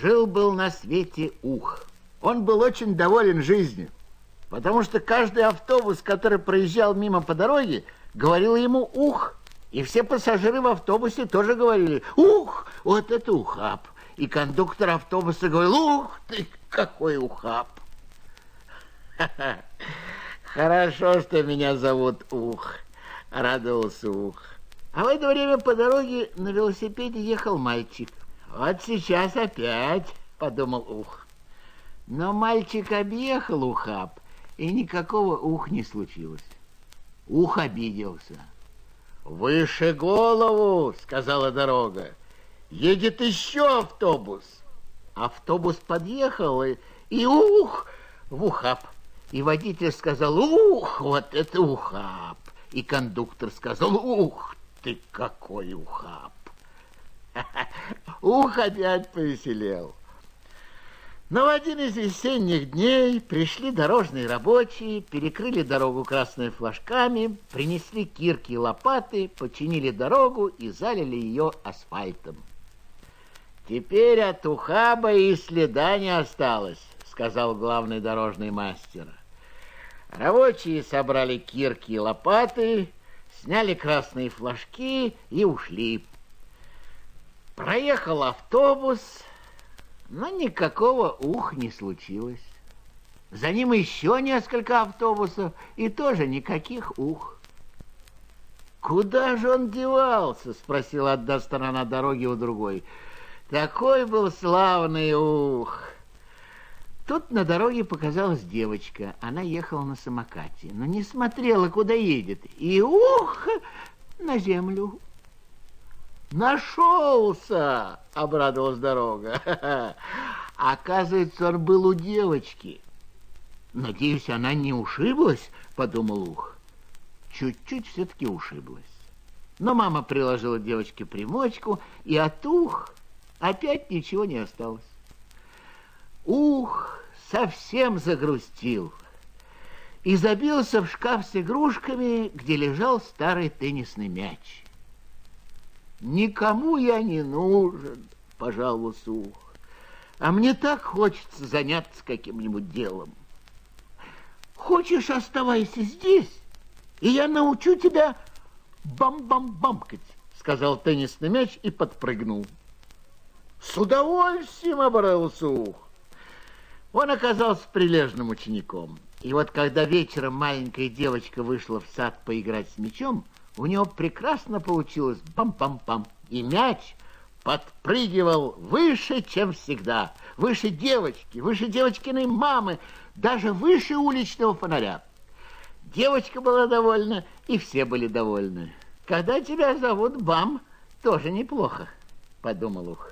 Жил-был на свете Ух. Он был очень доволен жизнью, потому что каждый автобус, который проезжал мимо по дороге, говорил ему «Ух!». И все пассажиры в автобусе тоже говорили «Ух! Вот это ухаб!». И кондуктор автобуса говорил «Ух ты, какой ухаб!». Хорошо, что меня зовут Ух, радовался Ух. А в это время по дороге на велосипеде ехал мальчик. Вот сейчас опять, подумал Ух. Но мальчик объехал Ухаб, и никакого Ух не случилось. Ух обиделся. «Выше голову!» — сказала дорога. «Едет еще автобус!» Автобус подъехал, и, и ух, в ухаб. И водитель сказал, ух, вот это ухаб. И кондуктор сказал, ух ты, какой ухаб. Ух опять повеселел. Но в один из весенних дней пришли дорожные рабочие, перекрыли дорогу красными флажками, принесли кирки и лопаты, починили дорогу и залили ее асфальтом. Теперь от ухаба и следа не осталось, сказал главный дорожный мастер. Рабочие собрали кирки и лопаты, сняли красные флажки и ушли. Проехал автобус, но никакого ух не случилось. За ним еще несколько автобусов, и тоже никаких ух. «Куда же он девался?» — спросила одна сторона дороги у другой. «Такой был славный ух!» Тут на дороге показалась девочка. Она ехала на самокате, но не смотрела, куда едет. И ух, на землю. Нашелся, обрадовалась дорога. Оказывается, он был у девочки. Надеюсь, она не ушиблась, подумал ух. Чуть-чуть все-таки ушиблась. Но мама приложила девочке примочку, и от ух опять ничего не осталось. Ух, совсем загрустил и забился в шкаф с игрушками, где лежал старый теннисный мяч. «Никому я не нужен», — пожаловался Ух, «а мне так хочется заняться каким-нибудь делом. Хочешь, оставайся здесь, и я научу тебя бам-бам-бамкать», — сказал теннисный мяч и подпрыгнул. «С удовольствием обрадовался Ух. Он оказался прилежным учеником. И вот когда вечером маленькая девочка вышла в сад поиграть с мячом, у него прекрасно получилось пам-пам-пам. И мяч подпрыгивал выше, чем всегда. Выше девочки, выше девочкиной мамы, даже выше уличного фонаря. Девочка была довольна, и все были довольны. Когда тебя зовут Бам, тоже неплохо, подумал Ух.